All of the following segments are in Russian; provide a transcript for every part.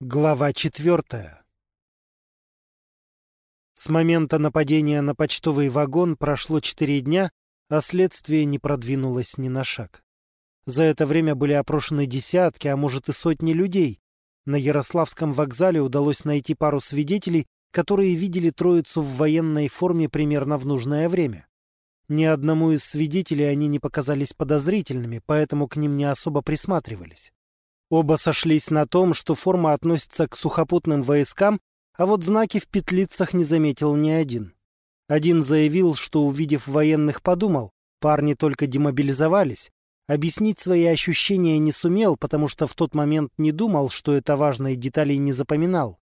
Глава четвертая С момента нападения на почтовый вагон прошло четыре дня, а следствие не продвинулось ни на шаг. За это время были опрошены десятки, а может и сотни людей. На Ярославском вокзале удалось найти пару свидетелей, которые видели троицу в военной форме примерно в нужное время. Ни одному из свидетелей они не показались подозрительными, поэтому к ним не особо присматривались. Оба сошлись на том, что форма относится к сухопутным войскам, а вот знаки в петлицах не заметил ни один. Один заявил, что, увидев военных, подумал, парни только демобилизовались. Объяснить свои ощущения не сумел, потому что в тот момент не думал, что это важно и не запоминал.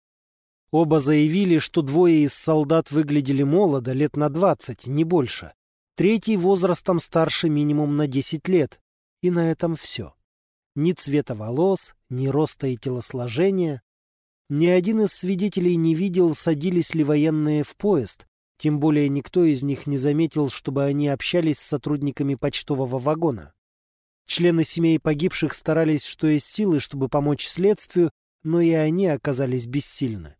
Оба заявили, что двое из солдат выглядели молодо, лет на двадцать, не больше. Третий возрастом старше минимум на десять лет. И на этом все. Ни цвета волос, ни роста и телосложения. Ни один из свидетелей не видел, садились ли военные в поезд, тем более никто из них не заметил, чтобы они общались с сотрудниками почтового вагона. Члены семей погибших старались что есть силы, чтобы помочь следствию, но и они оказались бессильны.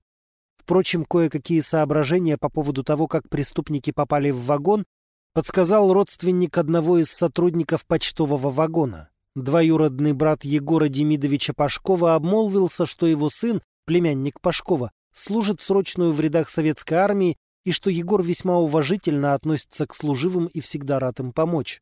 Впрочем, кое-какие соображения по поводу того, как преступники попали в вагон, подсказал родственник одного из сотрудников почтового вагона. Двоюродный брат Егора Демидовича Пашкова обмолвился, что его сын, племянник Пашкова, служит срочную в рядах советской армии и что Егор весьма уважительно относится к служивым и всегда рад им помочь.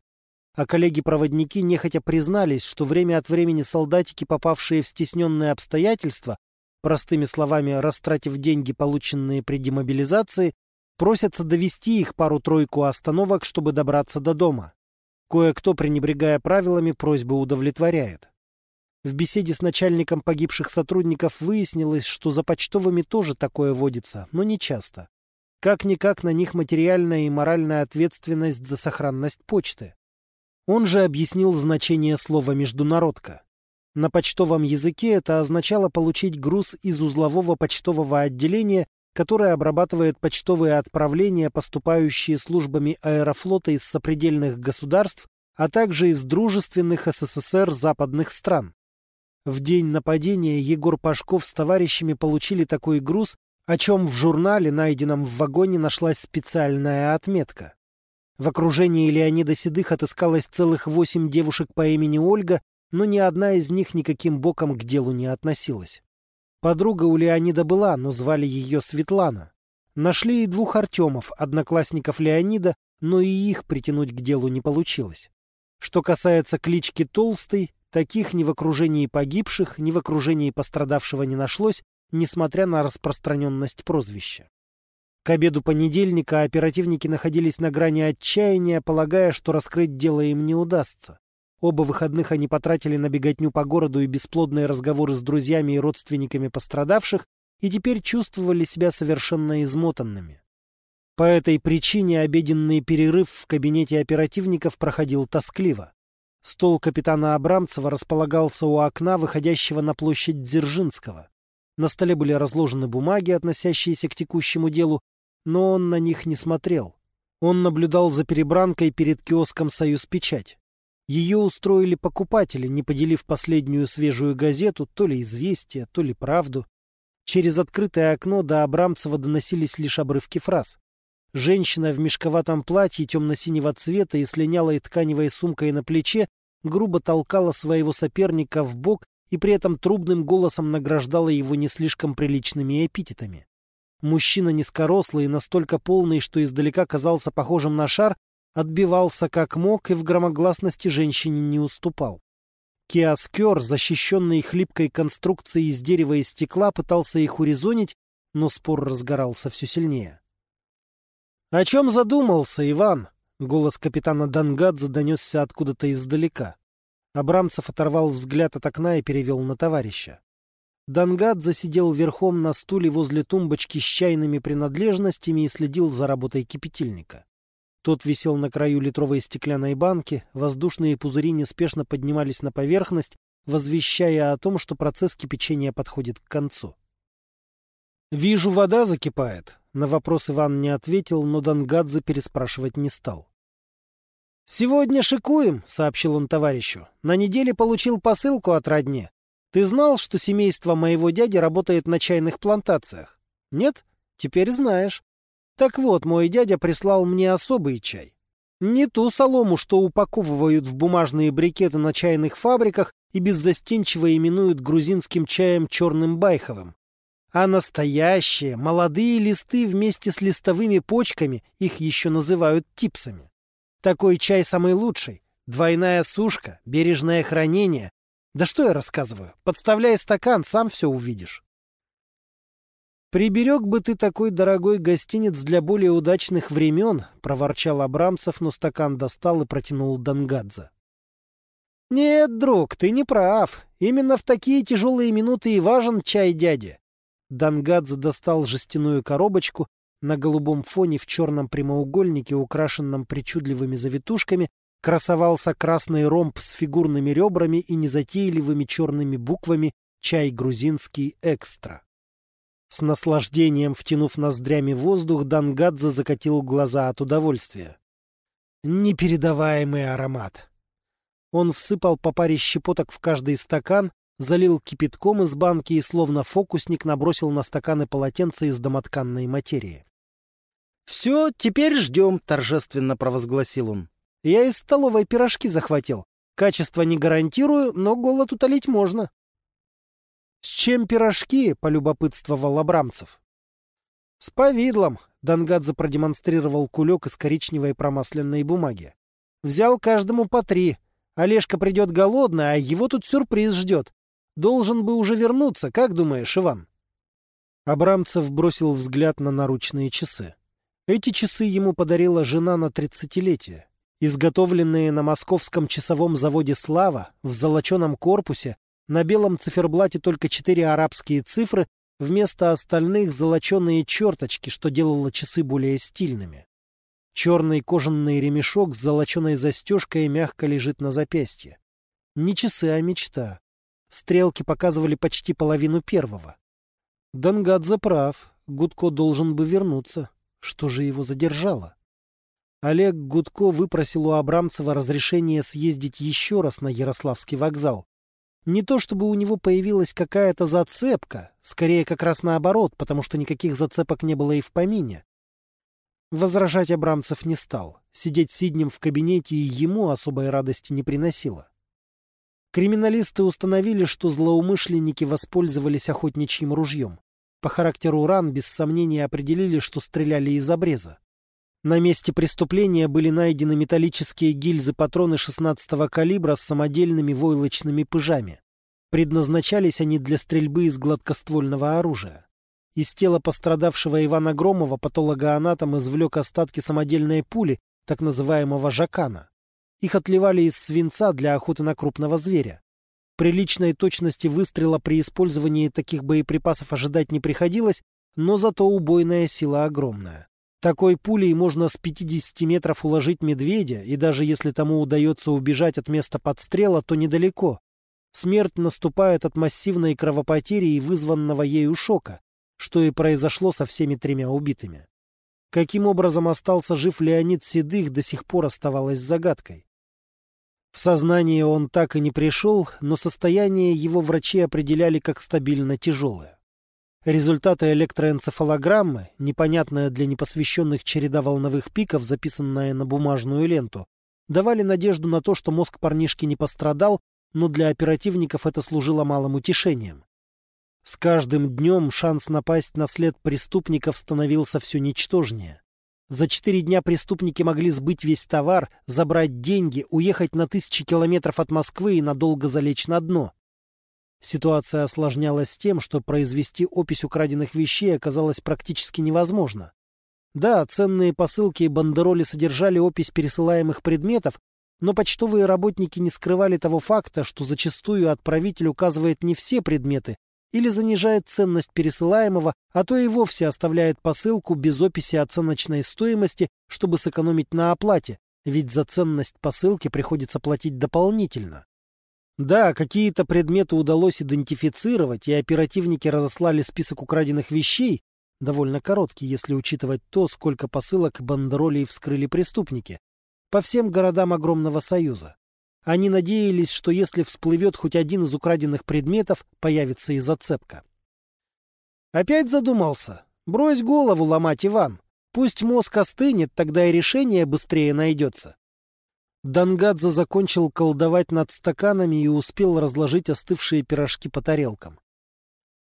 А коллеги-проводники нехотя признались, что время от времени солдатики, попавшие в стесненные обстоятельства, простыми словами, растратив деньги, полученные при демобилизации, просятся довести их пару-тройку остановок, чтобы добраться до дома. Кое-кто, пренебрегая правилами, просьбы удовлетворяет. В беседе с начальником погибших сотрудников выяснилось, что за почтовыми тоже такое водится, но не часто. Как-никак на них материальная и моральная ответственность за сохранность почты. Он же объяснил значение слова «международка». На почтовом языке это означало получить груз из узлового почтового отделения которая обрабатывает почтовые отправления, поступающие службами аэрофлота из сопредельных государств, а также из дружественных СССР западных стран. В день нападения Егор Пашков с товарищами получили такой груз, о чем в журнале, найденном в вагоне, нашлась специальная отметка. В окружении Леонида Седых отыскалось целых восемь девушек по имени Ольга, но ни одна из них никаким боком к делу не относилась. Подруга у Леонида была, но звали ее Светлана. Нашли и двух Артемов, одноклассников Леонида, но и их притянуть к делу не получилось. Что касается клички Толстый, таких ни в окружении погибших, ни в окружении пострадавшего не нашлось, несмотря на распространенность прозвища. К обеду понедельника оперативники находились на грани отчаяния, полагая, что раскрыть дело им не удастся. Оба выходных они потратили на беготню по городу и бесплодные разговоры с друзьями и родственниками пострадавших, и теперь чувствовали себя совершенно измотанными. По этой причине обеденный перерыв в кабинете оперативников проходил тоскливо. Стол капитана Абрамцева располагался у окна, выходящего на площадь Дзержинского. На столе были разложены бумаги, относящиеся к текущему делу, но он на них не смотрел. Он наблюдал за перебранкой перед киоском «Союз Печать». Ее устроили покупатели, не поделив последнюю свежую газету, то ли «Известия», то ли «Правду». Через открытое окно до Абрамцева доносились лишь обрывки фраз. Женщина в мешковатом платье темно-синего цвета и с линялой тканевой сумкой на плече грубо толкала своего соперника в бок и при этом трубным голосом награждала его не слишком приличными эпитетами. Мужчина низкорослый и настолько полный, что издалека казался похожим на шар, отбивался как мог и в громогласности женщине не уступал. Киоскер, защищенный хлипкой конструкцией из дерева и стекла, пытался их урезонить, но спор разгорался все сильнее. — О чем задумался, Иван? — голос капитана Дангадзе донесся откуда-то издалека. Абрамцев оторвал взгляд от окна и перевел на товарища. Дангадзе сидел верхом на стуле возле тумбочки с чайными принадлежностями и следил за работой кипятильника. Тот висел на краю литровой стеклянной банки, воздушные пузыри неспешно поднимались на поверхность, возвещая о том, что процесс кипячения подходит к концу. «Вижу, вода закипает», — на вопрос Иван не ответил, но Дангадзе переспрашивать не стал. «Сегодня шикуем», — сообщил он товарищу. «На неделе получил посылку от родни. Ты знал, что семейство моего дяди работает на чайных плантациях? Нет? Теперь знаешь. Так вот, мой дядя прислал мне особый чай. Не ту солому, что упаковывают в бумажные брикеты на чайных фабриках и беззастенчиво именуют грузинским чаем черным байховым, а настоящие молодые листы вместе с листовыми почками, их еще называют типсами. Такой чай самый лучший. Двойная сушка, бережное хранение. Да что я рассказываю? Подставляй стакан, сам все увидишь. «Приберег бы ты такой дорогой гостиниц для более удачных времен», — проворчал Абрамцев, но стакан достал и протянул Дангадзе. «Нет, друг, ты не прав. Именно в такие тяжелые минуты и важен чай дяди». Дангадзе достал жестяную коробочку, на голубом фоне в черном прямоугольнике, украшенном причудливыми завитушками, красовался красный ромб с фигурными ребрами и незатейливыми черными буквами «Чай грузинский экстра». С наслаждением втянув ноздрями воздух, Дангадзе закатил глаза от удовольствия. Непередаваемый аромат. Он всыпал по паре щепоток в каждый стакан, залил кипятком из банки и словно фокусник набросил на стаканы полотенца из домотканной материи. «Все, теперь ждем», — торжественно провозгласил он. «Я из столовой пирожки захватил. Качество не гарантирую, но голод утолить можно». «С чем пирожки?» — полюбопытствовал Абрамцев. «С повидлом», — Дангадзе продемонстрировал кулек из коричневой промасленной бумаги. «Взял каждому по три. Олежка придет голодный, а его тут сюрприз ждет. Должен бы уже вернуться, как думаешь, Иван?» Абрамцев бросил взгляд на наручные часы. Эти часы ему подарила жена на тридцатилетие. Изготовленные на московском часовом заводе «Слава» в золоченом корпусе на белом циферблате только четыре арабские цифры, вместо остальных золоченые черточки, что делало часы более стильными. Черный кожаный ремешок с золоченой застежкой мягко лежит на запястье. Не часы, а мечта. Стрелки показывали почти половину первого. Дангадзе прав. Гудко должен бы вернуться. Что же его задержало? Олег Гудко выпросил у Абрамцева разрешение съездить еще раз на Ярославский вокзал. Не то чтобы у него появилась какая-то зацепка, скорее как раз наоборот, потому что никаких зацепок не было и в помине. Возражать Абрамцев не стал. Сидеть сиднем в кабинете и ему особой радости не приносило. Криминалисты установили, что злоумышленники воспользовались охотничьим ружьем. По характеру ран без сомнения определили, что стреляли из обреза. На месте преступления были найдены металлические гильзы-патроны 16-го калибра с самодельными войлочными пыжами. Предназначались они для стрельбы из гладкоствольного оружия. Из тела пострадавшего Ивана Громова патологоанатом извлек остатки самодельной пули, так называемого «жакана». Их отливали из свинца для охоты на крупного зверя. Приличной точности выстрела при использовании таких боеприпасов ожидать не приходилось, но зато убойная сила огромная. Такой пулей можно с 50 метров уложить медведя, и даже если тому удается убежать от места подстрела, то недалеко. Смерть наступает от массивной кровопотери и вызванного ею шока, что и произошло со всеми тремя убитыми. Каким образом остался жив Леонид Седых, до сих пор оставалось загадкой. В сознание он так и не пришел, но состояние его врачи определяли как стабильно тяжелое. Результаты электроэнцефалограммы, непонятная для непосвященных череда волновых пиков, записанная на бумажную ленту, давали надежду на то, что мозг парнишки не пострадал, но для оперативников это служило малым утешением. С каждым днем шанс напасть на след преступников становился все ничтожнее. За четыре дня преступники могли сбыть весь товар, забрать деньги, уехать на тысячи километров от Москвы и надолго залечь на дно. Ситуация осложнялась тем, что произвести опись украденных вещей оказалось практически невозможно. Да, ценные посылки и бандероли содержали опись пересылаемых предметов, но почтовые работники не скрывали того факта, что зачастую отправитель указывает не все предметы или занижает ценность пересылаемого, а то и вовсе оставляет посылку без описи оценочной стоимости, чтобы сэкономить на оплате, ведь за ценность посылки приходится платить дополнительно. Да, какие-то предметы удалось идентифицировать, и оперативники разослали список украденных вещей, довольно короткий, если учитывать то, сколько посылок бандеролей вскрыли преступники, по всем городам огромного союза. Они надеялись, что если всплывет хоть один из украденных предметов, появится и зацепка. Опять задумался. Брось голову ломать, Иван. Пусть мозг остынет, тогда и решение быстрее найдется. Дангадзе закончил колдовать над стаканами и успел разложить остывшие пирожки по тарелкам.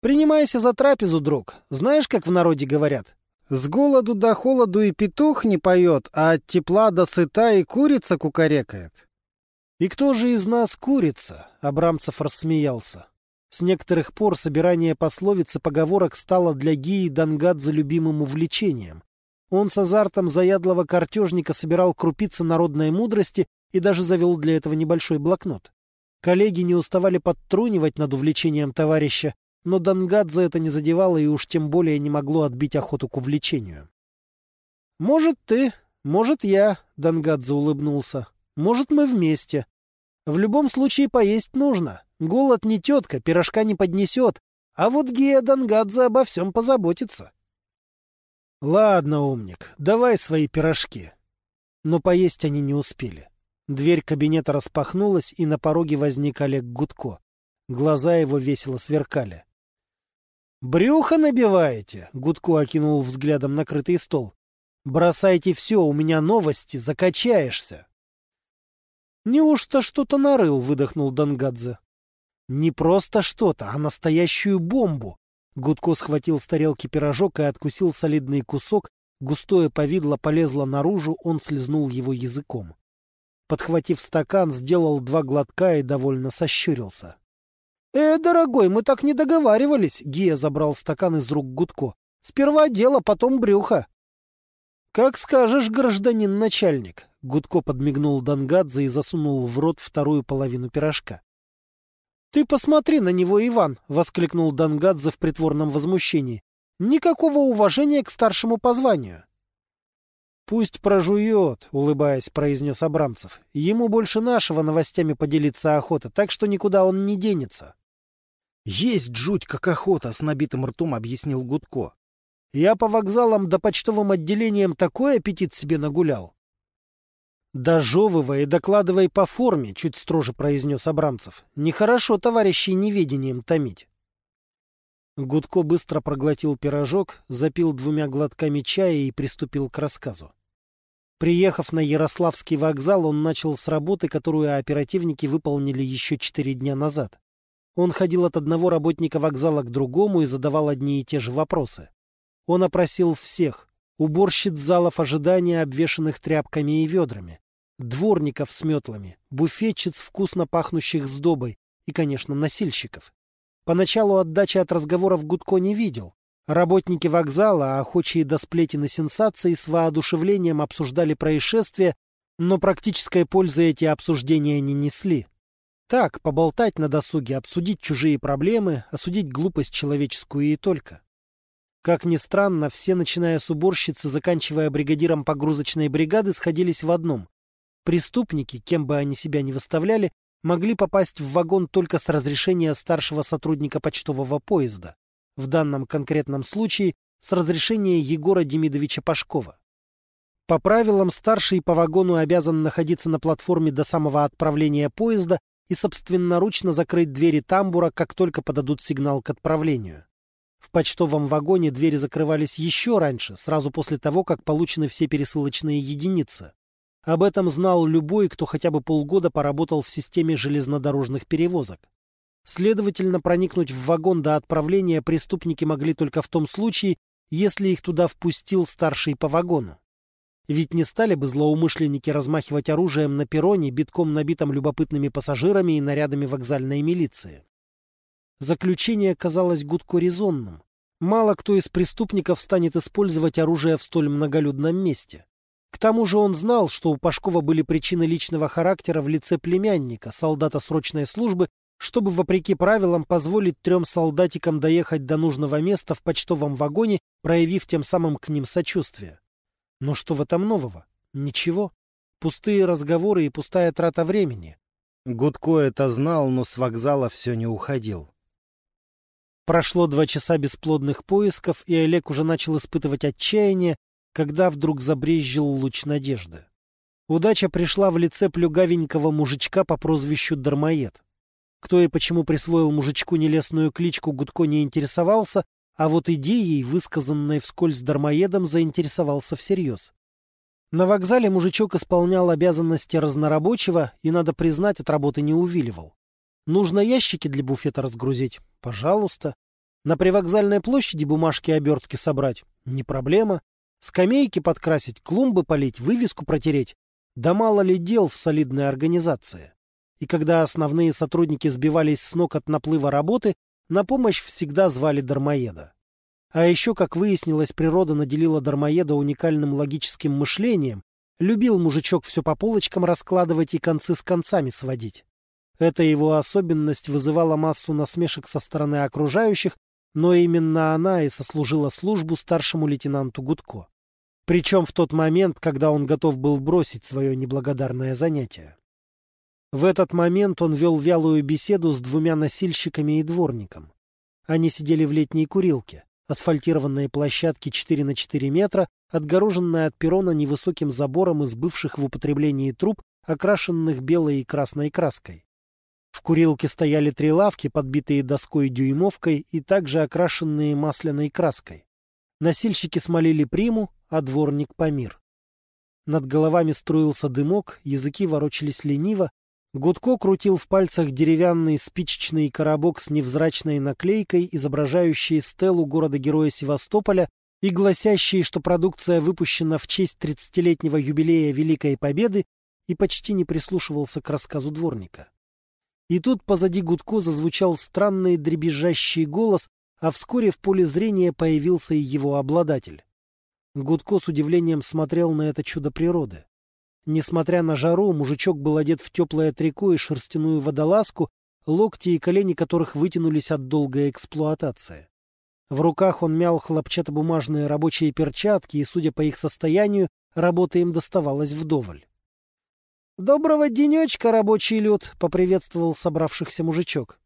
«Принимайся за трапезу, друг. Знаешь, как в народе говорят? С голоду до холоду и петух не поет, а от тепла до сыта и курица кукарекает». «И кто же из нас курица?» — Абрамцев рассмеялся. С некоторых пор собирание пословиц и поговорок стало для Гии Дангадзе любимым увлечением. Он с азартом заядлого картежника собирал крупицы народной мудрости и даже завел для этого небольшой блокнот. Коллеги не уставали подтрунивать над увлечением товарища, но Дангадзе это не задевало и уж тем более не могло отбить охоту к увлечению. «Может, ты, может, я», — Дангадзе улыбнулся. «Может, мы вместе. В любом случае поесть нужно. Голод не тетка, пирожка не поднесет, а вот Гея Дангадзе обо всем позаботится». «Ладно, умник, давай свои пирожки». Но поесть они не успели. Дверь кабинета распахнулась, и на пороге возник Олег Гудко. Глаза его весело сверкали. «Брюхо набиваете?» — Гудко окинул взглядом накрытый стол. «Бросайте все, у меня новости, закачаешься». «Неужто что-то нарыл?» — выдохнул Дангадзе. «Не просто что-то, а настоящую бомбу. Гудко схватил с тарелки пирожок и откусил солидный кусок, густое повидло полезло наружу, он слезнул его языком. Подхватив стакан, сделал два глотка и довольно сощурился. — Э, дорогой, мы так не договаривались, — Гия забрал стакан из рук Гудко. — Сперва дело, потом брюхо. — Как скажешь, гражданин начальник, — Гудко подмигнул Дангадзе и засунул в рот вторую половину пирожка. «Ты посмотри на него, Иван!» — воскликнул Дангадзе в притворном возмущении. «Никакого уважения к старшему по званию!» «Пусть прожует», — улыбаясь, произнес Абрамцев. «Ему больше нашего новостями поделиться охота, так что никуда он не денется». «Есть жуть, как охота», — с набитым ртом объяснил Гудко. «Я по вокзалам да почтовым отделениям такой аппетит себе нагулял. «Дожевывай и докладывай по форме», — чуть строже произнес Абрамцев. «Нехорошо товарищей неведением томить». Гудко быстро проглотил пирожок, запил двумя глотками чая и приступил к рассказу. Приехав на Ярославский вокзал, он начал с работы, которую оперативники выполнили еще четыре дня назад. Он ходил от одного работника вокзала к другому и задавал одни и те же вопросы. Он опросил всех — уборщиц залов ожидания, обвешанных тряпками и ведрами, дворников с метлами, буфетчиц, вкусно пахнущих сдобой и, конечно, носильщиков. Поначалу отдачи от разговоров Гудко не видел. Работники вокзала, охочие до сплетен и сенсаций, с воодушевлением обсуждали происшествие, но практической пользы эти обсуждения не несли. Так, поболтать на досуге, обсудить чужие проблемы, осудить глупость человеческую и только. Как ни странно, все, начиная с уборщицы, заканчивая бригадиром погрузочной бригады, сходились в одном. Преступники, кем бы они себя ни выставляли, могли попасть в вагон только с разрешения старшего сотрудника почтового поезда. В данном конкретном случае с разрешения Егора Демидовича Пашкова. По правилам, старший по вагону обязан находиться на платформе до самого отправления поезда и собственноручно закрыть двери тамбура, как только подадут сигнал к отправлению. В почтовом вагоне двери закрывались еще раньше, сразу после того, как получены все пересылочные единицы. Об этом знал любой, кто хотя бы полгода поработал в системе железнодорожных перевозок. Следовательно, проникнуть в вагон до отправления преступники могли только в том случае, если их туда впустил старший по вагону. Ведь не стали бы злоумышленники размахивать оружием на перроне, битком набитым любопытными пассажирами и нарядами вокзальной милиции. Заключение казалось Гудко резонным. Мало кто из преступников станет использовать оружие в столь многолюдном месте. К тому же он знал, что у Пашкова были причины личного характера в лице племянника, солдата срочной службы, чтобы, вопреки правилам, позволить трем солдатикам доехать до нужного места в почтовом вагоне, проявив тем самым к ним сочувствие. Но что в этом нового? Ничего. Пустые разговоры и пустая трата времени. Гудко это знал, но с вокзала все не уходил. Прошло два часа бесплодных поисков, и Олег уже начал испытывать отчаяние, когда вдруг забрезжил луч надежды. Удача пришла в лице плюгавенького мужичка по прозвищу Дармоед. Кто и почему присвоил мужичку нелестную кличку, Гудко не интересовался, а вот идеей, высказанной вскользь дармоедом, заинтересовался всерьез. На вокзале мужичок исполнял обязанности разнорабочего и, надо признать, от работы не увиливал. Нужно ящики для буфета разгрузить? Пожалуйста. На привокзальной площади бумажки и обертки собрать? Не проблема. Скамейки подкрасить, клумбы полить, вывеску протереть? Да мало ли дел в солидной организации. И когда основные сотрудники сбивались с ног от наплыва работы, на помощь всегда звали дармоеда. А еще, как выяснилось, природа наделила дармоеда уникальным логическим мышлением, любил мужичок все по полочкам раскладывать и концы с концами сводить. Эта его особенность вызывала массу насмешек со стороны окружающих, но именно она и сослужила службу старшему лейтенанту Гудко. Причем в тот момент, когда он готов был бросить свое неблагодарное занятие. В этот момент он вел вялую беседу с двумя носильщиками и дворником. Они сидели в летней курилке, асфальтированной площадке 4 на 4 метра, отгороженной от перрона невысоким забором из бывших в употреблении труб, окрашенных белой и красной краской. В курилке стояли три лавки, подбитые доской-дюймовкой и также окрашенные масляной краской. Носильщики смолили приму, а дворник — помир. Над головами струился дымок, языки ворочались лениво, Гудко крутил в пальцах деревянный спичечный коробок с невзрачной наклейкой, изображающей стелу города-героя Севастополя и гласящей, что продукция выпущена в честь 30-летнего юбилея Великой Победы, и почти не прислушивался к рассказу дворника. И тут позади Гудко зазвучал странный дребезжащий голос, а вскоре в поле зрения появился и его обладатель. Гудко с удивлением смотрел на это чудо природы. Несмотря на жару, мужичок был одет в теплое трико и шерстяную водолазку, локти и колени которых вытянулись от долгой эксплуатации. В руках он мял хлопчатобумажные рабочие перчатки, и, судя по их состоянию, работа им доставалась вдоволь. «Доброго денечка, рабочий люд!» — поприветствовал собравшихся мужичок.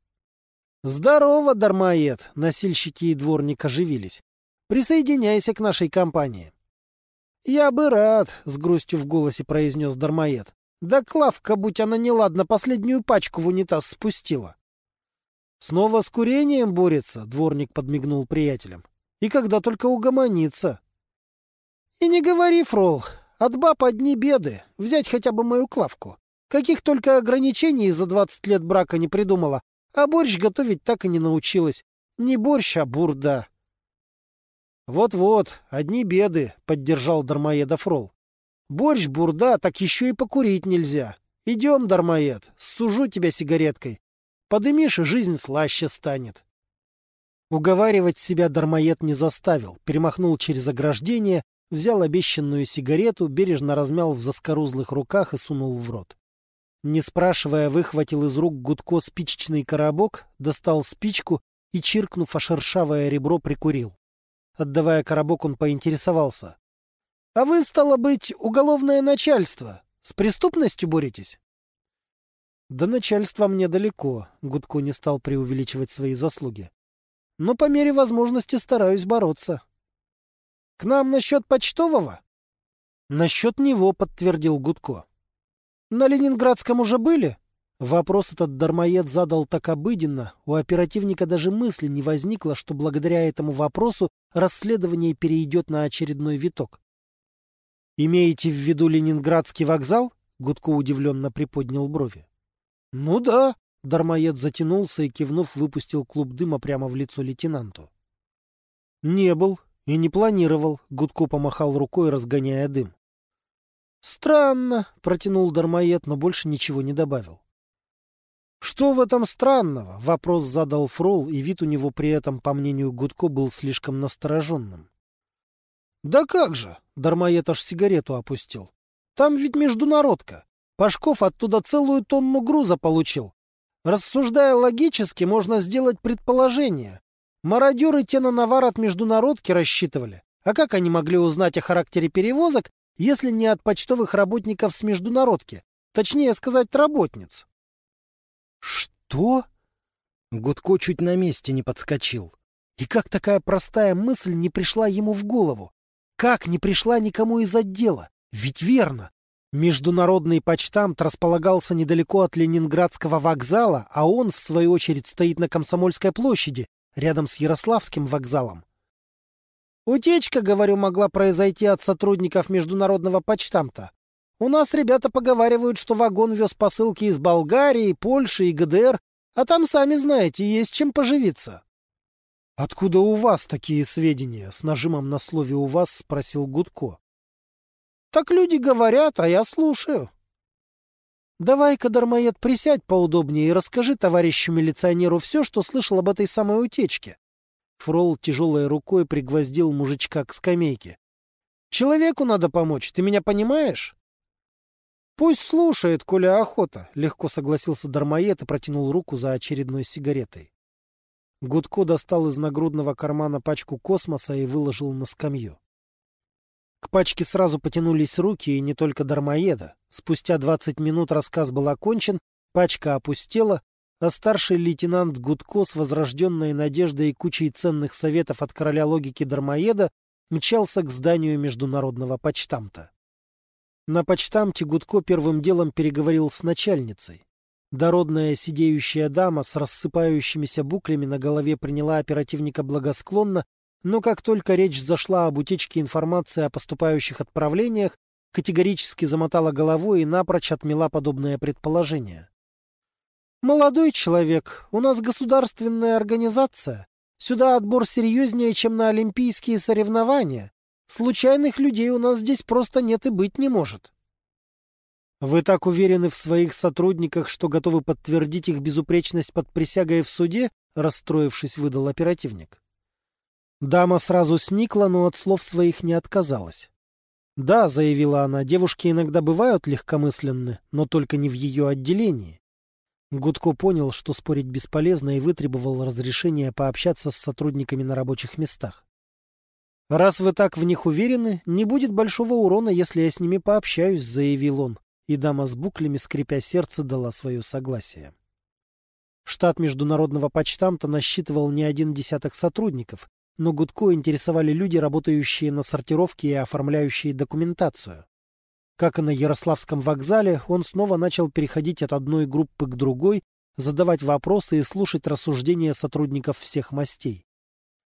«Здорово, дармоед!» — носильщики и дворник оживились. «Присоединяйся к нашей компании». «Я бы рад», — с грустью в голосе произнес дармоед. «Да Клавка, будь она неладна, последнюю пачку в унитаз спустила». «Снова с курением борется», — дворник подмигнул приятелям. «И когда только угомонится». «И не говори, Фрол, от баб одни беды. Взять хотя бы мою Клавку. Каких только ограничений за двадцать лет брака не придумала, а борщ готовить так и не научилась. Не борщ, а бурда». «Вот-вот, одни беды», — поддержал дармоеда Фрол. «Борщ, бурда, так еще и покурить нельзя. Идем, дармоед, сужу тебя сигареткой. Подымишь, и жизнь слаще станет». Уговаривать себя дармоед не заставил, перемахнул через ограждение, взял обещанную сигарету, бережно размял в заскорузлых руках и сунул в рот. Не спрашивая, выхватил из рук Гудко спичечный коробок, достал спичку и, чиркнув о шершавое ребро, прикурил. Отдавая коробок, он поинтересовался. — А вы, стало быть, уголовное начальство. С преступностью боретесь? — До начальства мне далеко, — Гудко не стал преувеличивать свои заслуги. — Но по мере возможности стараюсь бороться. — К нам насчет почтового? — Насчет него, — подтвердил Гудко. — На Ленинградском уже были? Вопрос этот дармоед задал так обыденно, у оперативника даже мысли не возникло, что благодаря этому вопросу расследование перейдет на очередной виток. «Имеете в виду Ленинградский вокзал?» — Гудко удивленно приподнял брови. «Ну да», — дармоед затянулся и, кивнув, выпустил клуб дыма прямо в лицо лейтенанту. «Не был и не планировал», — Гудко помахал рукой, разгоняя дым. «Странно», — протянул дармоед, но больше ничего не добавил. «Что в этом странного?» — вопрос задал Фрол, и вид у него при этом, по мнению Гудко, был слишком настороженным. «Да как же!» — Дармоед аж сигарету опустил. «Там ведь международка. Пашков оттуда целую тонну груза получил. Рассуждая логически, можно сделать предположение. Мародеры те на навар от международки рассчитывали. А как они могли узнать о характере перевозок, если не от почтовых работников с международки? Точнее сказать, работниц?» «Что?» Гудко чуть на месте не подскочил. И как такая простая мысль не пришла ему в голову? Как не пришла никому из отдела? Ведь верно. Международный почтамт располагался недалеко от Ленинградского вокзала, а он, в свою очередь, стоит на Комсомольской площади, рядом с Ярославским вокзалом. Утечка, говорю, могла произойти от сотрудников Международного почтамта. У нас ребята поговаривают, что вагон вез посылки из Болгарии, Польши и ГДР, а там, сами знаете, есть чем поживиться. — Откуда у вас такие сведения? — с нажимом на слове «у вас» спросил Гудко. — Так люди говорят, а я слушаю. — Давай-ка, Дармоед, присядь поудобнее и расскажи товарищу милиционеру все, что слышал об этой самой утечке. Фрол тяжелой рукой пригвоздил мужичка к скамейке. — Человеку надо помочь, ты меня понимаешь? — Пусть слушает, коля охота, — легко согласился Дармоед и протянул руку за очередной сигаретой. Гудко достал из нагрудного кармана пачку космоса и выложил на скамью. К пачке сразу потянулись руки, и не только дармоеда. Спустя двадцать минут рассказ был окончен, пачка опустела, а старший лейтенант Гудко с возрожденной надеждой и кучей ценных советов от короля логики дармоеда мчался к зданию международного почтамта. На почтамте Гудко первым делом переговорил с начальницей. Дородная сидеющая дама с рассыпающимися буклями на голове приняла оперативника благосклонно, но как только речь зашла об утечке информации о поступающих отправлениях, категорически замотала головой и напрочь отмела подобное предположение. «Молодой человек, у нас государственная организация. Сюда отбор серьезнее, чем на олимпийские соревнования. Случайных людей у нас здесь просто нет и быть не может». Вы так уверены в своих сотрудниках, что готовы подтвердить их безупречность под присягой в суде? Расстроившись, выдал оперативник. Дама сразу сникла, но от слов своих не отказалась. «Да», — заявила она, — «девушки иногда бывают легкомысленны, но только не в ее отделении». Гудко понял, что спорить бесполезно, и вытребовал разрешения пообщаться с сотрудниками на рабочих местах. «Раз вы так в них уверены, не будет большого урона, если я с ними пообщаюсь», — заявил он и дама с буклями, скрипя сердце, дала свое согласие. Штат международного почтамта насчитывал не один десяток сотрудников, но Гудко интересовали люди, работающие на сортировке и оформляющие документацию. Как и на Ярославском вокзале, он снова начал переходить от одной группы к другой, задавать вопросы и слушать рассуждения сотрудников всех мастей.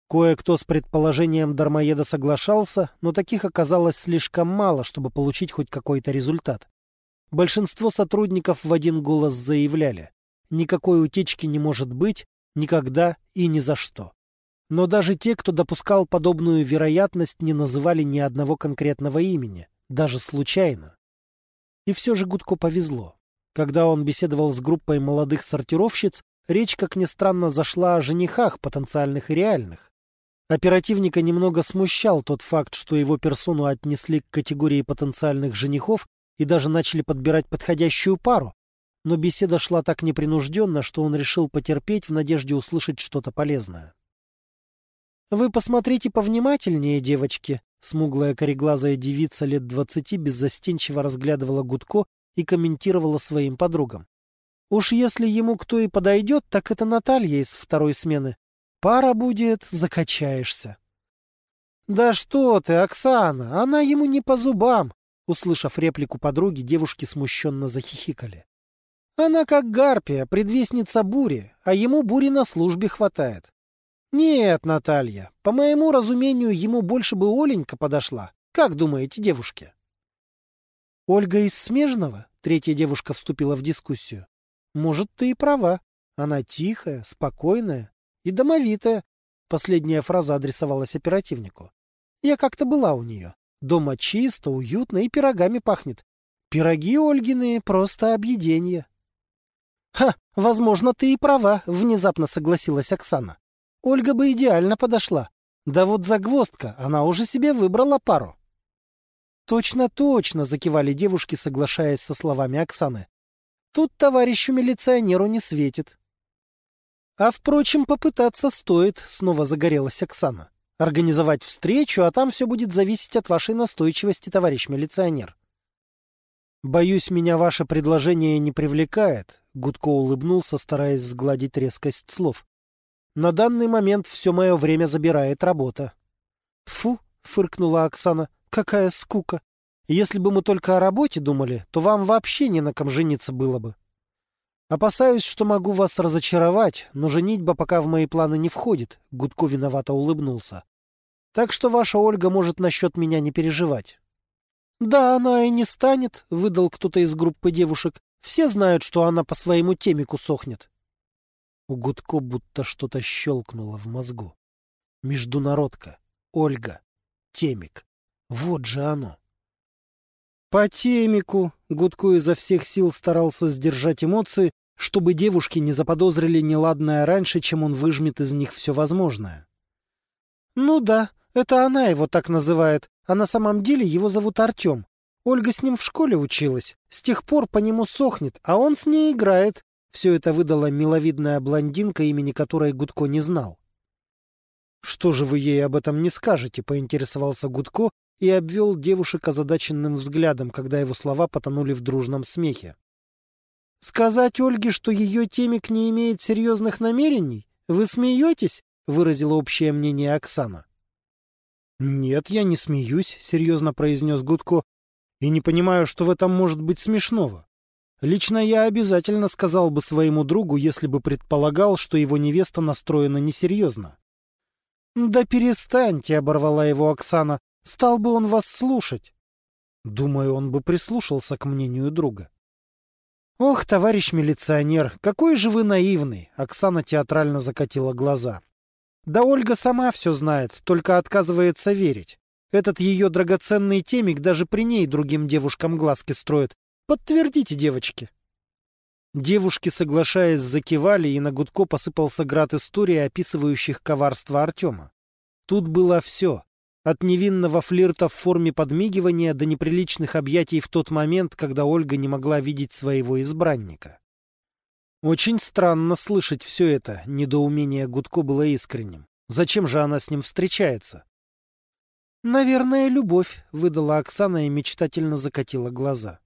Кое-кто с предположением дармоеда соглашался, но таких оказалось слишком мало, чтобы получить хоть какой-то результат. Большинство сотрудников в один голос заявляли, никакой утечки не может быть, никогда и ни за что. Но даже те, кто допускал подобную вероятность, не называли ни одного конкретного имени, даже случайно. И все же Гудко повезло. Когда он беседовал с группой молодых сортировщиц, речь, как ни странно, зашла о женихах, потенциальных и реальных. Оперативника немного смущал тот факт, что его персону отнесли к категории потенциальных женихов, и даже начали подбирать подходящую пару. Но беседа шла так непринужденно, что он решил потерпеть в надежде услышать что-то полезное. «Вы посмотрите повнимательнее, девочки», — смуглая кореглазая девица лет двадцати беззастенчиво разглядывала Гудко и комментировала своим подругам. «Уж если ему кто и подойдет, так это Наталья из второй смены. Пара будет, закачаешься». «Да что ты, Оксана, она ему не по зубам. Услышав реплику подруги, девушки смущенно захихикали. Она как гарпия, предвестница бури, а ему бури на службе хватает. Нет, Наталья, по моему разумению, ему больше бы Оленька подошла. Как думаете, девушки? Ольга из Смежного, третья девушка вступила в дискуссию. Может, ты и права. Она тихая, спокойная и домовитая. Последняя фраза адресовалась оперативнику. Я как-то была у нее. Дома чисто, уютно и пирогами пахнет. Пироги Ольгины — просто объеденье. — Ха, возможно, ты и права, — внезапно согласилась Оксана. Ольга бы идеально подошла. Да вот загвоздка, она уже себе выбрала пару. Точно, точно, закивали девушки, соглашаясь со словами Оксаны. Тут товарищу милиционеру не светит. А впрочем, попытаться стоит, снова загорелась Оксана организовать встречу, а там все будет зависеть от вашей настойчивости, товарищ милиционер. «Боюсь, меня ваше предложение не привлекает», — Гудко улыбнулся, стараясь сгладить резкость слов. «На данный момент все мое время забирает работа». «Фу», — фыркнула Оксана, — «какая скука! Если бы мы только о работе думали, то вам вообще не на ком жениться было бы. Опасаюсь, что могу вас разочаровать, но женитьба пока в мои планы не входит, — Гудко виновато улыбнулся. Так что ваша Ольга может насчет меня не переживать. Да, она и не станет, — выдал кто-то из группы девушек. Все знают, что она по своему темику сохнет. У Гудко будто что-то щелкнуло в мозгу. Международка, Ольга, темик. Вот же оно. По темику Гудко изо всех сил старался сдержать эмоции, чтобы девушки не заподозрили неладное раньше, чем он выжмет из них все возможное. «Ну да, это она его так называет, а на самом деле его зовут Артем. Ольга с ним в школе училась, с тех пор по нему сохнет, а он с ней играет». Все это выдала миловидная блондинка, имени которой Гудко не знал. «Что же вы ей об этом не скажете?» — поинтересовался Гудко и обвел девушек озадаченным взглядом, когда его слова потонули в дружном смехе. «Сказать Ольге, что ее темик не имеет серьезных намерений? Вы смеетесь?» — выразила общее мнение Оксана. «Нет, я не смеюсь», — серьезно произнес Гудко, «и не понимаю, что в этом может быть смешного. Лично я обязательно сказал бы своему другу, если бы предполагал, что его невеста настроена несерьезно». «Да перестаньте», — оборвала его Оксана, — «стал бы он вас слушать». Думаю, он бы прислушался к мнению друга. «Ох, товарищ милиционер, какой же вы наивный!» Оксана театрально закатила глаза. «Да Ольга сама все знает, только отказывается верить. Этот ее драгоценный темик даже при ней другим девушкам глазки строит. Подтвердите, девочки!» Девушки, соглашаясь, закивали, и на Гудко посыпался град истории, описывающих коварство Артема. Тут было все. От невинного флирта в форме подмигивания до неприличных объятий в тот момент, когда Ольга не могла видеть своего избранника. Очень странно слышать все это, недоумение Гудко было искренним. Зачем же она с ним встречается? «Наверное, любовь», — выдала Оксана и мечтательно закатила глаза.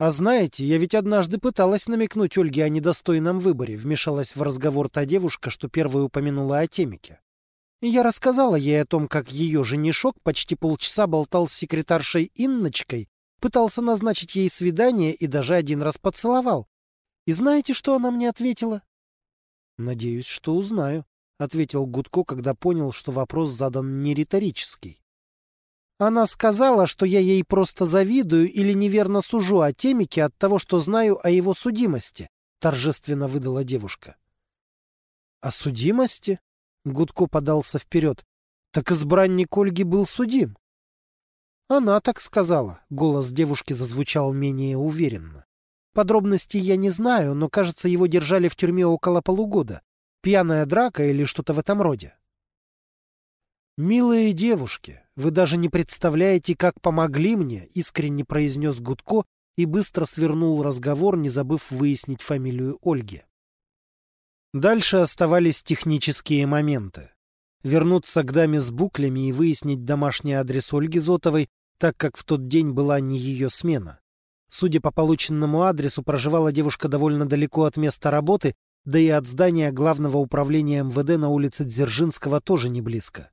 «А знаете, я ведь однажды пыталась намекнуть Ольге о недостойном выборе», — вмешалась в разговор та девушка, что первая упомянула о темике. Я рассказала ей о том, как ее женишок почти полчаса болтал с секретаршей Инночкой, пытался назначить ей свидание и даже один раз поцеловал. И знаете, что она мне ответила? — Надеюсь, что узнаю, — ответил Гудко, когда понял, что вопрос задан не риторический. Она сказала, что я ей просто завидую или неверно сужу о темике от того, что знаю о его судимости, — торжественно выдала девушка. — О судимости? Гудко подался вперед. Так избранник Ольги был судим. Она так сказала. Голос девушки зазвучал менее уверенно. Подробностей я не знаю, но, кажется, его держали в тюрьме около полугода. Пьяная драка или что-то в этом роде. «Милые девушки, вы даже не представляете, как помогли мне», — искренне произнес Гудко и быстро свернул разговор, не забыв выяснить фамилию Ольги. Дальше оставались технические моменты. Вернуться к даме с буклями и выяснить домашний адрес Ольги Зотовой, так как в тот день была не ее смена. Судя по полученному адресу, проживала девушка довольно далеко от места работы, да и от здания главного управления МВД на улице Дзержинского тоже не близко.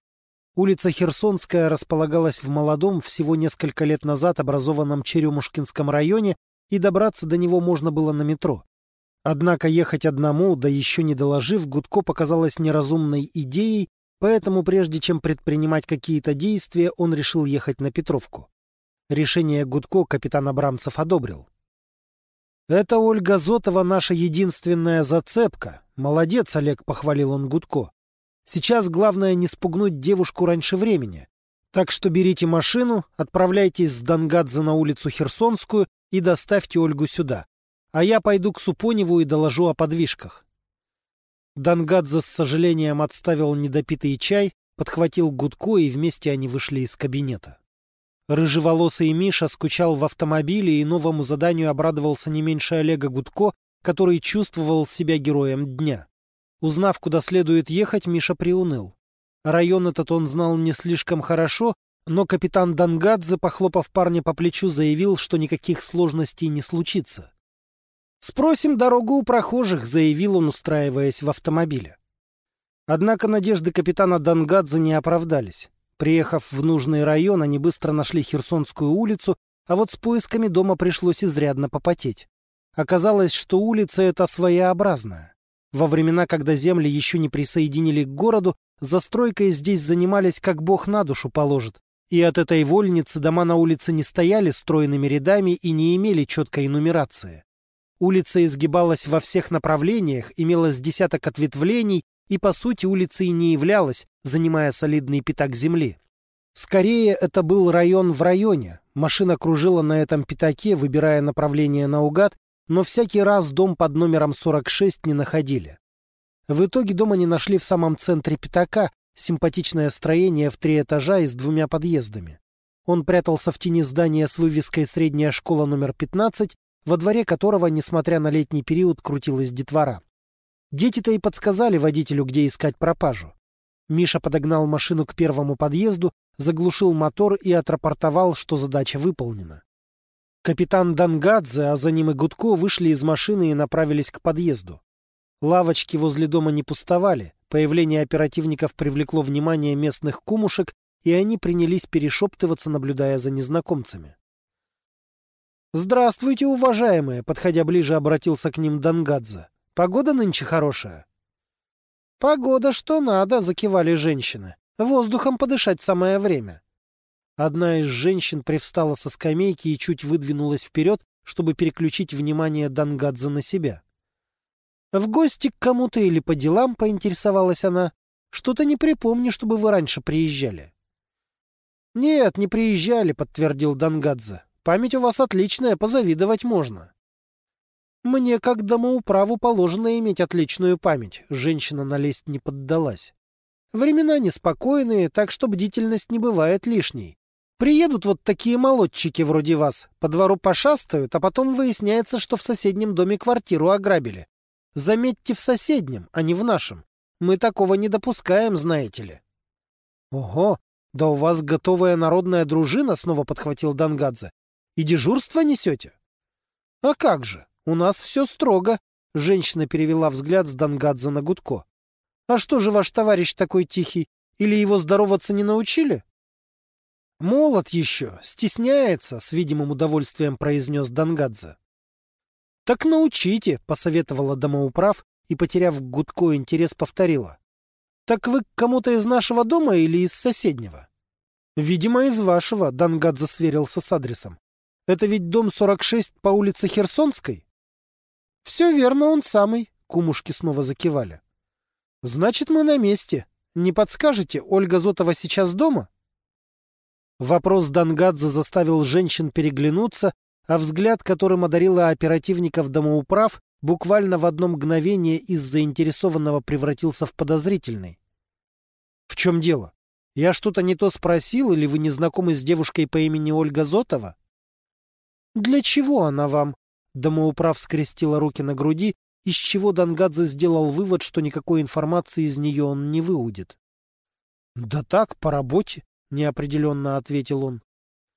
Улица Херсонская располагалась в молодом, всего несколько лет назад образованном Черемушкинском районе, и добраться до него можно было на метро. Однако ехать одному, да еще не доложив, Гудко показалось неразумной идеей, поэтому прежде чем предпринимать какие-то действия, он решил ехать на Петровку. Решение Гудко капитан Абрамцев одобрил. «Это Ольга Зотова наша единственная зацепка. Молодец, Олег», — похвалил он Гудко. «Сейчас главное не спугнуть девушку раньше времени. Так что берите машину, отправляйтесь с Дангадзе на улицу Херсонскую и доставьте Ольгу сюда а я пойду к Супоневу и доложу о подвижках. Дангадзе с сожалением отставил недопитый чай, подхватил Гудко, и вместе они вышли из кабинета. Рыжеволосый Миша скучал в автомобиле и новому заданию обрадовался не меньше Олега Гудко, который чувствовал себя героем дня. Узнав, куда следует ехать, Миша приуныл. Район этот он знал не слишком хорошо, но капитан Дангадзе, похлопав парня по плечу, заявил, что никаких сложностей не случится. «Спросим дорогу у прохожих», — заявил он, устраиваясь в автомобиле. Однако надежды капитана Дангадзе не оправдались. Приехав в нужный район, они быстро нашли Херсонскую улицу, а вот с поисками дома пришлось изрядно попотеть. Оказалось, что улица эта своеобразная. Во времена, когда земли еще не присоединили к городу, застройкой здесь занимались как бог на душу положит. И от этой вольницы дома на улице не стояли стройными рядами и не имели четкой нумерации. Улица изгибалась во всех направлениях, имела с десяток ответвлений и, по сути, улицей не являлась, занимая солидный пятак земли. Скорее, это был район в районе. Машина кружила на этом пятаке, выбирая направление наугад, но всякий раз дом под номером 46 не находили. В итоге дома не нашли в самом центре пятака, симпатичное строение в три этажа и с двумя подъездами. Он прятался в тени здания с вывеской «Средняя школа номер 15», во дворе которого, несмотря на летний период, крутилась детвора. Дети-то и подсказали водителю, где искать пропажу. Миша подогнал машину к первому подъезду, заглушил мотор и отрапортовал, что задача выполнена. Капитан Дангадзе, а за ним и Гудко вышли из машины и направились к подъезду. Лавочки возле дома не пустовали, появление оперативников привлекло внимание местных кумушек, и они принялись перешептываться, наблюдая за незнакомцами. «Здравствуйте, уважаемые!» — подходя ближе, обратился к ним Дангадзе. «Погода нынче хорошая?» «Погода что надо!» — закивали женщины. «Воздухом подышать самое время!» Одна из женщин привстала со скамейки и чуть выдвинулась вперед, чтобы переключить внимание Дангадзе на себя. «В гости к кому-то или по делам?» — поинтересовалась она. «Что-то не припомню, чтобы вы раньше приезжали». «Нет, не приезжали», — подтвердил Дангадзе. «Память у вас отличная, позавидовать можно». «Мне, как домоуправу, положено иметь отличную память», — женщина налезть не поддалась. «Времена неспокойные, так что бдительность не бывает лишней. Приедут вот такие молодчики вроде вас, по двору пошастают, а потом выясняется, что в соседнем доме квартиру ограбили. Заметьте, в соседнем, а не в нашем. Мы такого не допускаем, знаете ли. — Ого, да у вас готовая народная дружина, — снова подхватил Дангадзе. — И дежурство несете? — А как же, у нас все строго, — женщина перевела взгляд с Дангадзе на Гудко. — А что же ваш товарищ такой тихий? Или его здороваться не научили? «Молод еще, стесняется», — с видимым удовольствием произнес Дангадзе. «Так научите», — посоветовала домоуправ и, потеряв Гудко интерес, повторила. «Так вы к кому-то из нашего дома или из соседнего?» «Видимо, из вашего», — Дангадзе сверился с адресом. «Это ведь дом 46 по улице Херсонской?» «Все верно, он самый», — кумушки снова закивали. «Значит, мы на месте. Не подскажете, Ольга Зотова сейчас дома?» Вопрос Дангадзе заставил женщин переглянуться, а взгляд, которым одарила оперативников домоуправ, буквально в одно мгновение из заинтересованного превратился в подозрительный. «В чем дело? Я что-то не то спросил, или вы не знакомы с девушкой по имени Ольга Зотова?» «Для чего она вам?» Домоуправ скрестила руки на груди, из чего Дангадзе сделал вывод, что никакой информации из нее он не выудит. «Да так, по работе. — неопределенно ответил он.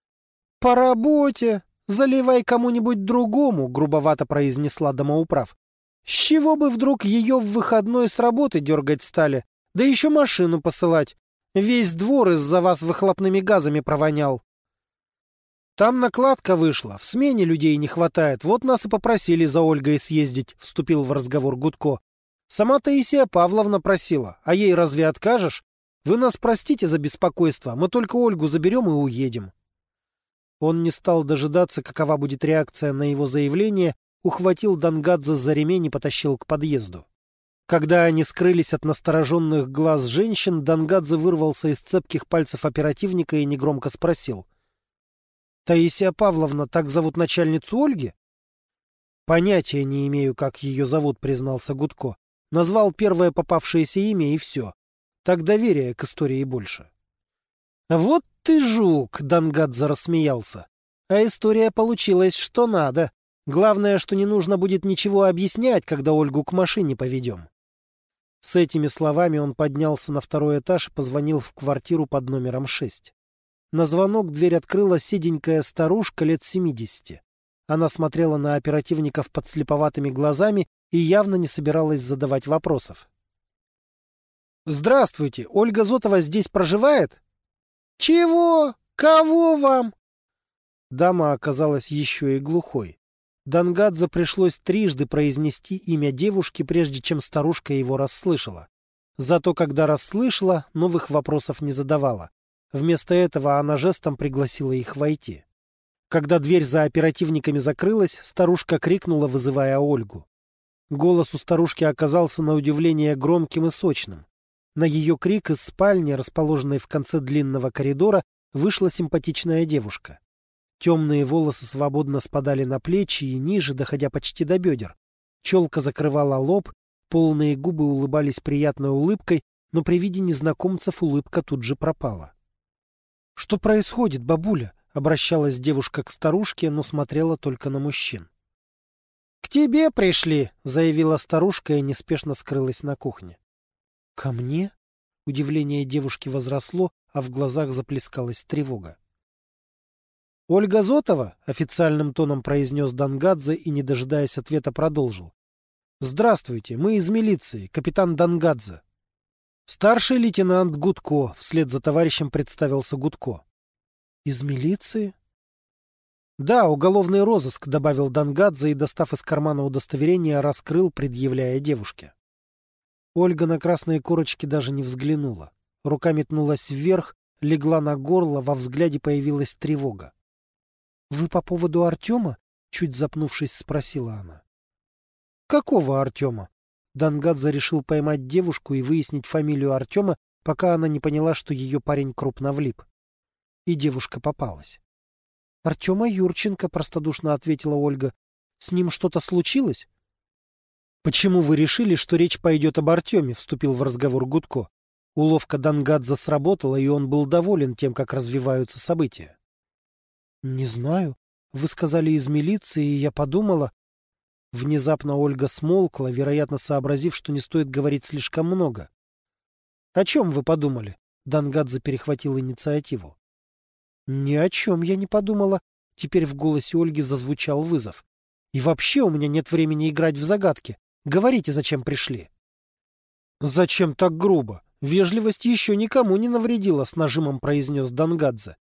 — По работе. Заливай кому-нибудь другому, — грубовато произнесла домоуправ. — С чего бы вдруг ее в выходной с работы дергать стали? Да еще машину посылать. Весь двор из-за вас выхлопными газами провонял. Там накладка вышла, в смене людей не хватает, вот нас и попросили за Ольгой съездить, — вступил в разговор Гудко. Сама Таисия Павловна просила, а ей разве откажешь? Вы нас простите за беспокойство, мы только Ольгу заберем и уедем. Он не стал дожидаться, какова будет реакция на его заявление, ухватил Дангадзе за ремень и потащил к подъезду. Когда они скрылись от настороженных глаз женщин, Дангадзе вырвался из цепких пальцев оперативника и негромко спросил. — Таисия Павловна, так зовут начальницу Ольги? — Понятия не имею, как ее зовут, признался Гудко. Назвал первое попавшееся имя и все. Так доверия к истории больше. «Вот ты жук!» — Дангадзе рассмеялся. «А история получилась что надо. Главное, что не нужно будет ничего объяснять, когда Ольгу к машине поведем». С этими словами он поднялся на второй этаж и позвонил в квартиру под номером 6. На звонок дверь открыла седенькая старушка лет 70. Она смотрела на оперативников под слеповатыми глазами и явно не собиралась задавать вопросов. «Здравствуйте, Ольга Зотова здесь проживает?» «Чего? Кого вам?» Дама оказалась еще и глухой. Дангадзе пришлось трижды произнести имя девушки, прежде чем старушка его расслышала. Зато когда расслышала, новых вопросов не задавала. Вместо этого она жестом пригласила их войти. Когда дверь за оперативниками закрылась, старушка крикнула, вызывая Ольгу. Голос у старушки оказался на удивление громким и сочным. На ее крик из спальни, расположенной в конце длинного коридора, вышла симпатичная девушка. Темные волосы свободно спадали на плечи и ниже, доходя почти до бедер. Челка закрывала лоб, полные губы улыбались приятной улыбкой, но при виде незнакомцев улыбка тут же пропала. — Что происходит, бабуля? — обращалась девушка к старушке, но смотрела только на мужчин. — К тебе пришли, — заявила старушка и неспешно скрылась на кухне. — Ко мне? Удивление девушки возросло, а в глазах заплескалась тревога. «Ольга Зотова», — официальным тоном произнес Дангадзе и, не дожидаясь ответа, продолжил. «Здравствуйте, мы из милиции, капитан Дангадзе». «Старший лейтенант Гудко», — вслед за товарищем представился Гудко. «Из милиции?» «Да, уголовный розыск», — добавил Дангадзе и, достав из кармана удостоверение, раскрыл, предъявляя девушке. Ольга на красные корочки даже не взглянула. Рука метнулась вверх, легла на горло, во взгляде появилась тревога. «Вы по поводу Артема?» — чуть запнувшись, спросила она. «Какого Артема?» Дангадзе решил поймать девушку и выяснить фамилию Артема, пока она не поняла, что ее парень крупно влип. И девушка попалась. «Артема Юрченко», — простодушно ответила Ольга. «С ним что-то случилось?» «Почему вы решили, что речь пойдет об Артеме?» — вступил в разговор Гудко. Уловка Дангадзе сработала, и он был доволен тем, как развиваются события. «Не знаю. Вы сказали из милиции, и я подумала...» Внезапно Ольга смолкла, вероятно, сообразив, что не стоит говорить слишком много. «О чем вы подумали?» Дангадзе перехватил инициативу. «Ни о чем я не подумала». Теперь в голосе Ольги зазвучал вызов. «И вообще у меня нет времени играть в загадки. Говорите, зачем пришли». «Зачем так грубо? Вежливость еще никому не навредила», — с нажимом произнес Дангадзе.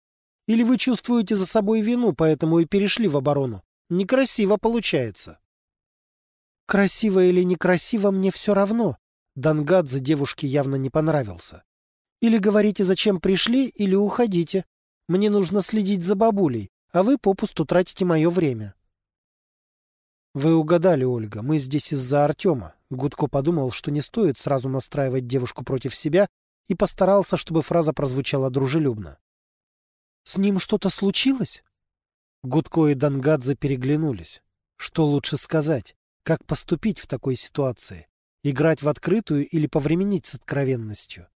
Или вы чувствуете за собой вину, поэтому и перешли в оборону? Некрасиво получается. Красиво или некрасиво, мне все равно. Дангадзе девушке явно не понравился. Или говорите, зачем пришли, или уходите. Мне нужно следить за бабулей, а вы попусту тратите мое время. Вы угадали, Ольга, мы здесь из-за Артема. Гудко подумал, что не стоит сразу настраивать девушку против себя, и постарался, чтобы фраза прозвучала дружелюбно. С ним что-то случилось? Гудко и Дангадзе переглянулись. Что лучше сказать? Как поступить в такой ситуации? Играть в открытую или повременить с откровенностью?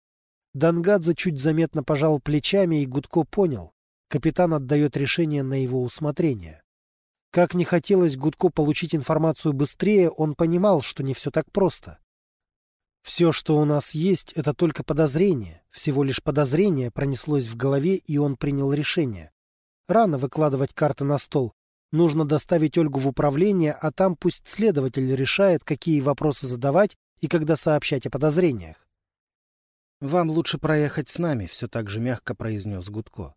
Дангадзе чуть заметно пожал плечами, и Гудко понял. Капитан отдает решение на его усмотрение. Как не хотелось Гудко получить информацию быстрее, он понимал, что не все так просто. Все, что у нас есть, это только подозрение. Всего лишь подозрение пронеслось в голове, и он принял решение. Рано выкладывать карты на стол. Нужно доставить Ольгу в управление, а там пусть следователь решает, какие вопросы задавать и когда сообщать о подозрениях. «Вам лучше проехать с нами», — все так же мягко произнес Гудко.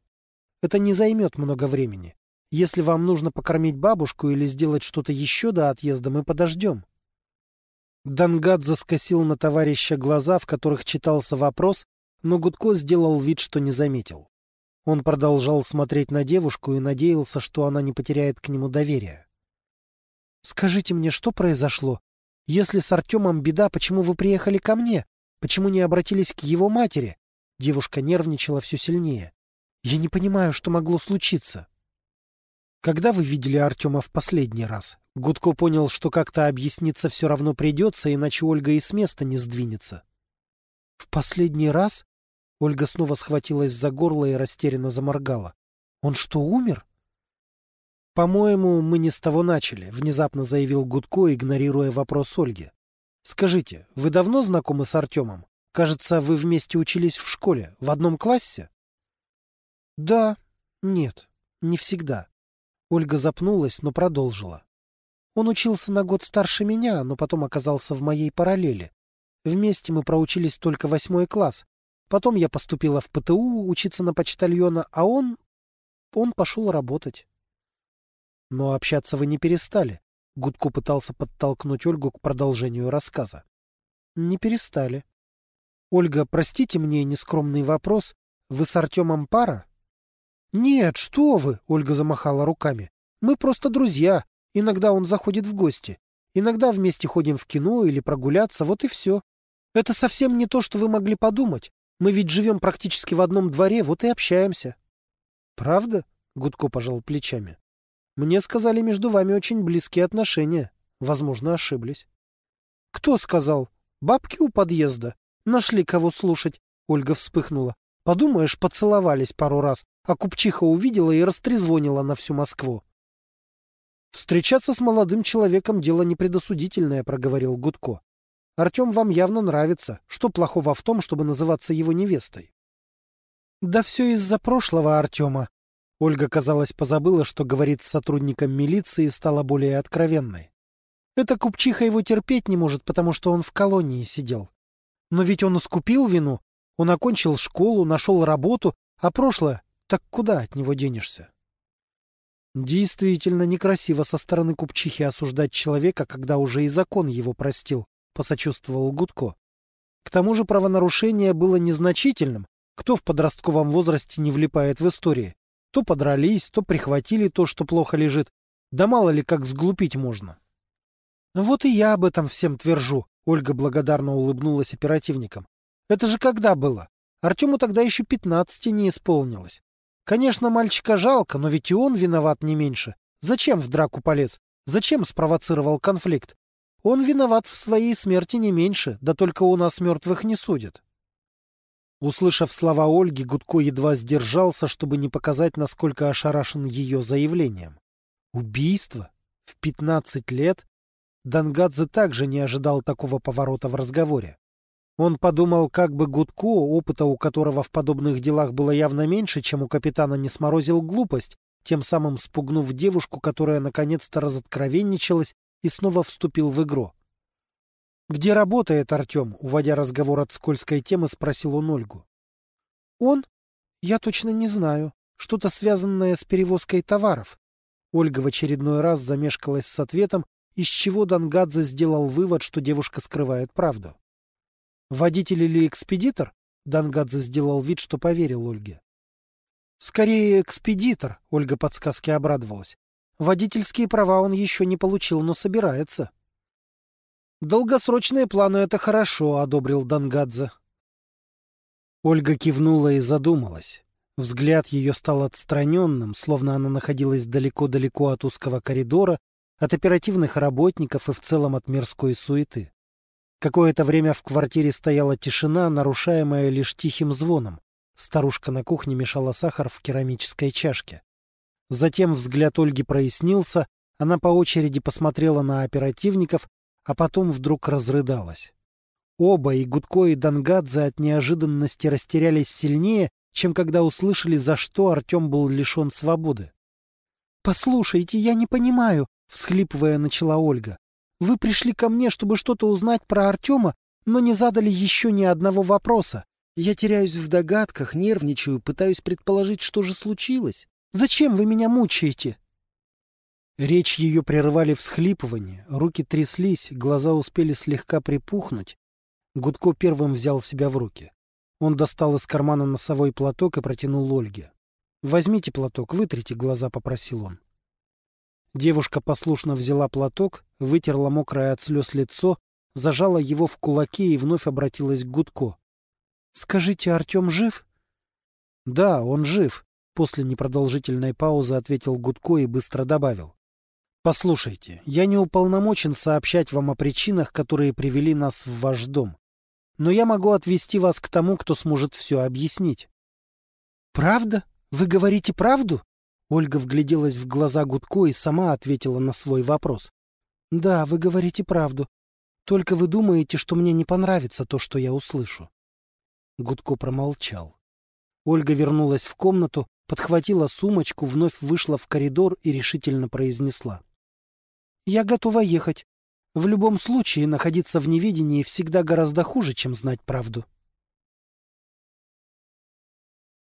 «Это не займет много времени. Если вам нужно покормить бабушку или сделать что-то еще до отъезда, мы подождем». Дангад заскосил на товарища глаза, в которых читался вопрос, но Гудко сделал вид, что не заметил. Он продолжал смотреть на девушку и надеялся, что она не потеряет к нему доверия. «Скажите мне, что произошло? Если с Артемом беда, почему вы приехали ко мне? Почему не обратились к его матери?» Девушка нервничала все сильнее. «Я не понимаю, что могло случиться». «Когда вы видели Артема в последний раз?» Гудко понял, что как-то объясниться все равно придется, иначе Ольга и с места не сдвинется. «В последний раз?» Ольга снова схватилась за горло и растерянно заморгала. «Он что, умер?» «По-моему, мы не с того начали», — внезапно заявил Гудко, игнорируя вопрос Ольги. «Скажите, вы давно знакомы с Артемом? Кажется, вы вместе учились в школе, в одном классе?» «Да, нет, не всегда». Ольга запнулась, но продолжила. Он учился на год старше меня, но потом оказался в моей параллели. Вместе мы проучились только восьмой класс. Потом я поступила в ПТУ учиться на почтальона, а он... он пошел работать. Но общаться вы не перестали. Гудко пытался подтолкнуть Ольгу к продолжению рассказа. Не перестали. Ольга, простите мне нескромный вопрос. Вы с Артемом пара? Нет, что вы, Ольга замахала руками. Мы просто друзья. Иногда он заходит в гости. Иногда вместе ходим в кино или прогуляться, вот и все. Это совсем не то, что вы могли подумать. Мы ведь живем практически в одном дворе, вот и общаемся. — Правда? — Гудко пожал плечами. — Мне сказали, между вами очень близкие отношения. Возможно, ошиблись. — Кто сказал? Бабки у подъезда. Нашли кого слушать. Ольга вспыхнула. Подумаешь, поцеловались пару раз, а купчиха увидела и растрезвонила на всю Москву. «Встречаться с молодым человеком — дело непредосудительное», — проговорил Гудко. Артем вам явно нравится. Что плохого в том, чтобы называться его невестой? Да все из-за прошлого Артема. Ольга, казалось, позабыла, что говорит с сотрудником милиции и стала более откровенной. Эта купчиха его терпеть не может, потому что он в колонии сидел. Но ведь он искупил вину, он окончил школу, нашел работу, а прошлое, так куда от него денешься? Действительно некрасиво со стороны купчихи осуждать человека, когда уже и закон его простил. — посочувствовал Гудко. К тому же правонарушение было незначительным. Кто в подростковом возрасте не влипает в истории? То подрались, то прихватили то, что плохо лежит. Да мало ли как сглупить можно. Вот и я об этом всем твержу, Ольга благодарно улыбнулась оперативникам. Это же когда было? Артему тогда еще пятнадцати не исполнилось. Конечно, мальчика жалко, но ведь и он виноват не меньше. Зачем в драку полез? Зачем спровоцировал конфликт? Он виноват в своей смерти не меньше, да только у нас мертвых не судят. Услышав слова Ольги, Гудко едва сдержался, чтобы не показать, насколько ошарашен ее заявлением. Убийство? В пятнадцать лет? Дангадзе также не ожидал такого поворота в разговоре. Он подумал, как бы Гудко, опыта у которого в подобных делах было явно меньше, чем у капитана, не сморозил глупость, тем самым спугнув девушку, которая наконец-то разоткровенничалась и снова вступил в игру. «Где работает Артем?» — уводя разговор от скользкой темы, спросил он Ольгу. «Он? Я точно не знаю. Что-то связанное с перевозкой товаров». Ольга в очередной раз замешкалась с ответом, из чего Дангадзе сделал вывод, что девушка скрывает правду. «Водитель или экспедитор?» Дангадзе сделал вид, что поверил Ольге. «Скорее, экспедитор», — Ольга подсказки обрадовалась. Водительские права он еще не получил, но собирается. «Долгосрочные планы — это хорошо», — одобрил Дангадзе. Ольга кивнула и задумалась. Взгляд ее стал отстраненным, словно она находилась далеко-далеко от узкого коридора, от оперативных работников и в целом от мирской суеты. Какое-то время в квартире стояла тишина, нарушаемая лишь тихим звоном. Старушка на кухне мешала сахар в керамической чашке. Затем взгляд Ольги прояснился, она по очереди посмотрела на оперативников, а потом вдруг разрыдалась. Оба, и Гудко, и Дангадзе от неожиданности растерялись сильнее, чем когда услышали, за что Артем был лишен свободы. — Послушайте, я не понимаю, — всхлипывая начала Ольга. — Вы пришли ко мне, чтобы что-то узнать про Артема, но не задали еще ни одного вопроса. Я теряюсь в догадках, нервничаю, пытаюсь предположить, что же случилось. Зачем вы меня мучаете?» Речь ее прерывали всхлипывания, руки тряслись, глаза успели слегка припухнуть. Гудко первым взял себя в руки. Он достал из кармана носовой платок и протянул Ольге. «Возьмите платок, вытрите глаза», — попросил он. Девушка послушно взяла платок, вытерла мокрое от слез лицо, зажала его в кулаке и вновь обратилась к Гудко. «Скажите, Артем жив?» «Да, он жив. После непродолжительной паузы ответил Гудко и быстро добавил. «Послушайте, я не уполномочен сообщать вам о причинах, которые привели нас в ваш дом. Но я могу отвести вас к тому, кто сможет все объяснить». «Правда? Вы говорите правду?» Ольга вгляделась в глаза Гудко и сама ответила на свой вопрос. «Да, вы говорите правду. Только вы думаете, что мне не понравится то, что я услышу». Гудко промолчал. Ольга вернулась в комнату, подхватила сумочку, вновь вышла в коридор и решительно произнесла. «Я готова ехать. В любом случае, находиться в неведении всегда гораздо хуже, чем знать правду».